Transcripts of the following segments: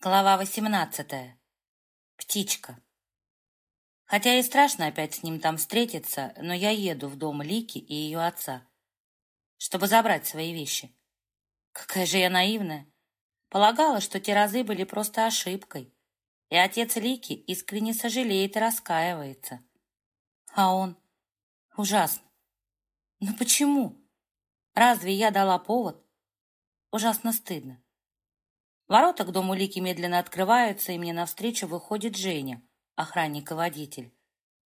Глава восемнадцатая. Птичка. Хотя и страшно опять с ним там встретиться, но я еду в дом Лики и ее отца, чтобы забрать свои вещи. Какая же я наивная. Полагала, что те разы были просто ошибкой, и отец Лики искренне сожалеет и раскаивается. А он... Ужасно. Но почему? Разве я дала повод? Ужасно стыдно. Ворота к дому Лики медленно открываются, и мне навстречу выходит Женя, охранник и водитель,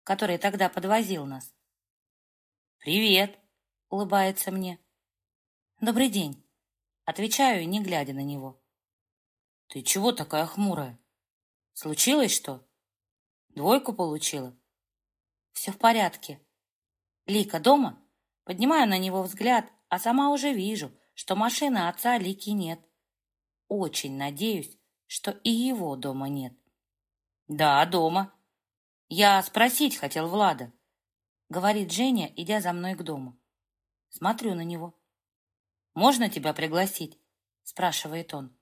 который тогда подвозил нас. «Привет!» — улыбается мне. «Добрый день!» — отвечаю, не глядя на него. «Ты чего такая хмурая? Случилось что? Двойку получила?» «Все в порядке. Лика дома?» Поднимаю на него взгляд, а сама уже вижу, что машины отца Лики нет очень надеюсь, что и его дома нет. Да, дома. Я спросить хотел Влада, говорит Женя, идя за мной к дому. Смотрю на него. Можно тебя пригласить? спрашивает он.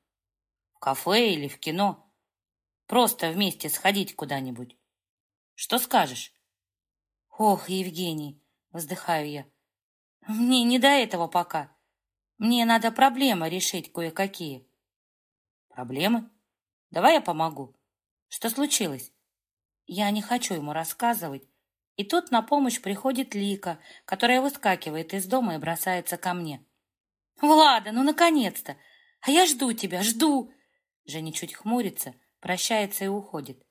В кафе или в кино? Просто вместе сходить куда-нибудь. Что скажешь? Ох, Евгений, вздыхаю я. Мне не до этого пока. Мне надо проблемы решить кое-какие. Проблемы? Давай я помогу. Что случилось? Я не хочу ему рассказывать. И тут на помощь приходит Лика, которая выскакивает из дома и бросается ко мне. «Влада, ну наконец-то! А я жду тебя, жду!» Женя чуть хмурится, прощается и уходит.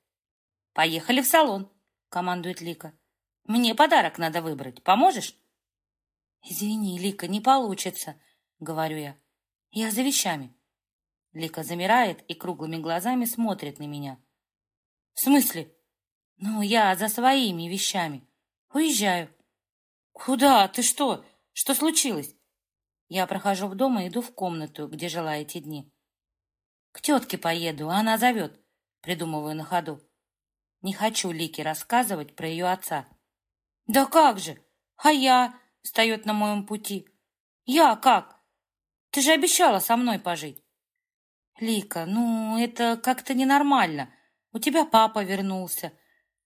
«Поехали в салон!» — командует Лика. «Мне подарок надо выбрать. Поможешь?» «Извини, Лика, не получится», — говорю я. «Я за вещами». Лика замирает и круглыми глазами смотрит на меня. «В смысле?» «Ну, я за своими вещами. Уезжаю». «Куда? Ты что? Что случилось?» Я прохожу в дом и иду в комнату, где жила эти дни. «К тетке поеду, она зовет», — придумываю на ходу. Не хочу Лике рассказывать про ее отца. «Да как же? А я?» — встает на моем пути. «Я как? Ты же обещала со мной пожить». Лика, ну, это как-то ненормально. У тебя папа вернулся.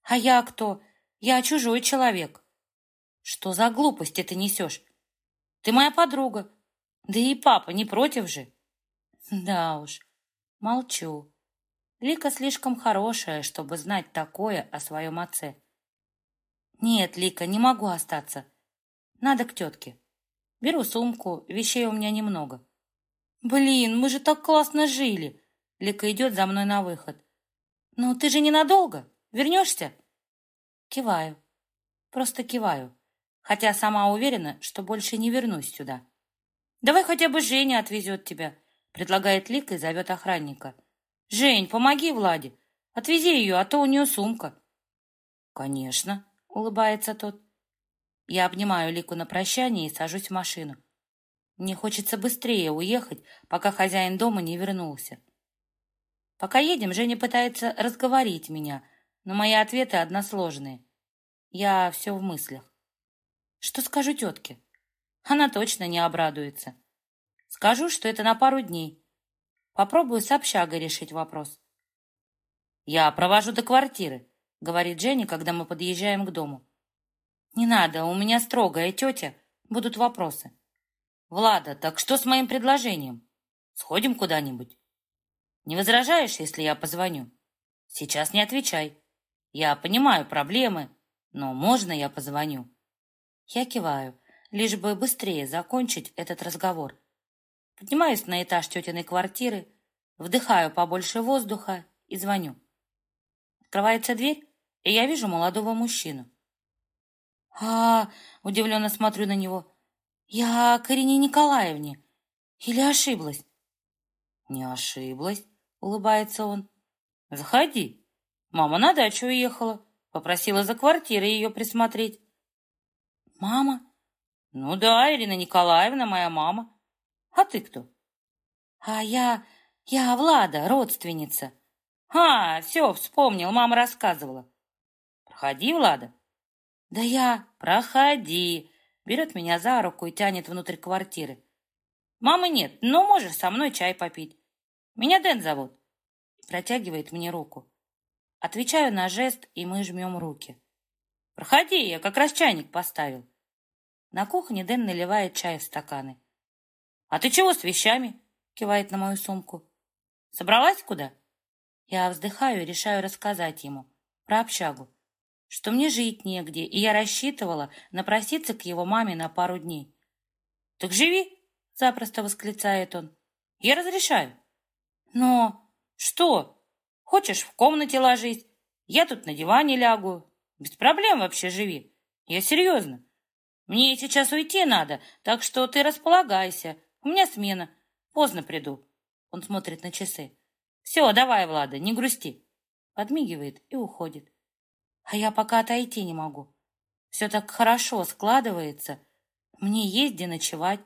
А я кто? Я чужой человек. Что за глупости ты несешь? Ты моя подруга. Да и папа не против же. Да уж, молчу. Лика слишком хорошая, чтобы знать такое о своем отце. Нет, Лика, не могу остаться. Надо к тетке. Беру сумку, вещей у меня немного. «Блин, мы же так классно жили!» Лика идет за мной на выход. «Ну, ты же ненадолго. Вернешься?» Киваю. Просто киваю. Хотя сама уверена, что больше не вернусь сюда. «Давай хотя бы Женя отвезет тебя», предлагает Лика и зовет охранника. «Жень, помоги Владе. Отвези ее, а то у нее сумка». «Конечно», — улыбается тот. Я обнимаю Лику на прощание и сажусь в машину. Мне хочется быстрее уехать, пока хозяин дома не вернулся. Пока едем, Женя пытается разговорить меня, но мои ответы односложные. Я все в мыслях. Что скажу тетке? Она точно не обрадуется. Скажу, что это на пару дней. Попробую с общагой решить вопрос. «Я провожу до квартиры», — говорит Женя, когда мы подъезжаем к дому. «Не надо, у меня строгая тетя, будут вопросы». «Влада, так что с моим предложением? Сходим куда-нибудь?» «Не возражаешь, если я позвоню?» «Сейчас не отвечай. Я понимаю проблемы, но можно я позвоню?» Я киваю, лишь бы быстрее закончить этот разговор. Поднимаюсь на этаж тетиной квартиры, вдыхаю побольше воздуха и звоню. Открывается дверь, и я вижу молодого мужчину. а удивленно смотрю на него. Я к Ирине Николаевне. Или ошиблась? Не ошиблась, улыбается он. Заходи. Мама на дачу уехала. Попросила за квартирой ее присмотреть. Мама? Ну да, Ирина Николаевна, моя мама. А ты кто? А я... я Влада, родственница. А, все, вспомнил, мама рассказывала. Проходи, Влада. Да я... Проходи, берет меня за руку и тянет внутрь квартиры. «Мамы нет, но можешь со мной чай попить. Меня Дэн зовут. протягивает мне руку. Отвечаю на жест, и мы жмем руки. «Проходи, я как раз чайник поставил». На кухне Дэн наливает чай в стаканы. «А ты чего с вещами?» — кивает на мою сумку. «Собралась куда?» Я вздыхаю и решаю рассказать ему про общагу, что мне жить негде, и я рассчитывала напроситься к его маме на пару дней. «Так живи!» — запросто восклицает он. «Я разрешаю». «Но что? Хочешь, в комнате ложись? Я тут на диване лягу. Без проблем вообще живи. Я серьезно. Мне сейчас уйти надо, так что ты располагайся. У меня смена. Поздно приду». Он смотрит на часы. «Все, давай, Влада, не грусти». Подмигивает и уходит. А я пока отойти не могу. Все так хорошо складывается. Мне есть где ночевать.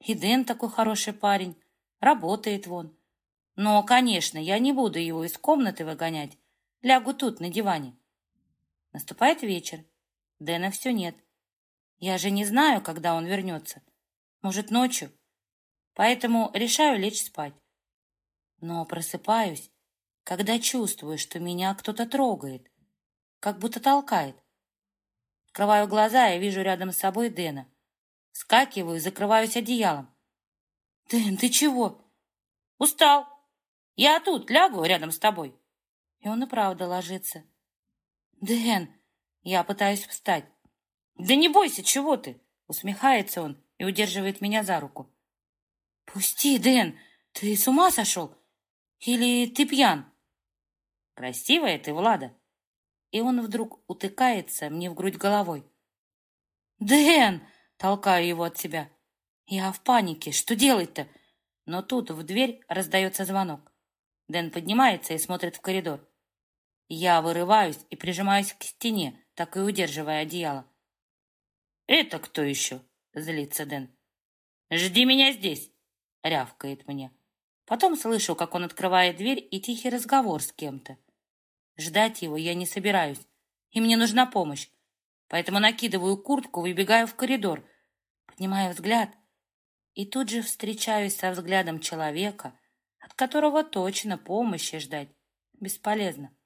И Дэн такой хороший парень. Работает вон. Но, конечно, я не буду его из комнаты выгонять. Лягу тут, на диване. Наступает вечер. Дэна все нет. Я же не знаю, когда он вернется. Может, ночью. Поэтому решаю лечь спать. Но просыпаюсь, когда чувствую, что меня кто-то трогает, как будто толкает. Открываю глаза и вижу рядом с собой Дэна. Скакиваю и закрываюсь одеялом. «Дэн, ты чего?» «Устал. Я тут лягу рядом с тобой». И он и правда ложится. «Дэн!» Я пытаюсь встать. «Да не бойся, чего ты?» Усмехается он и удерживает меня за руку. «Пусти, Дэн! Ты с ума сошел? Или ты пьян?» «Красивая ты, Влада!» И он вдруг утыкается мне в грудь головой. «Дэн!» — толкаю его от себя. Я в панике. Что делать-то? Но тут в дверь раздается звонок. Дэн поднимается и смотрит в коридор. Я вырываюсь и прижимаюсь к стене, так и удерживая одеяло. «Это кто еще?» — злится Дэн. «Жди меня здесь!» — рявкает мне. Потом слышу, как он открывает дверь и тихий разговор с кем-то. Ждать его я не собираюсь, и мне нужна помощь. Поэтому накидываю куртку, выбегаю в коридор, поднимаю взгляд и тут же встречаюсь со взглядом человека, от которого точно помощи ждать бесполезно.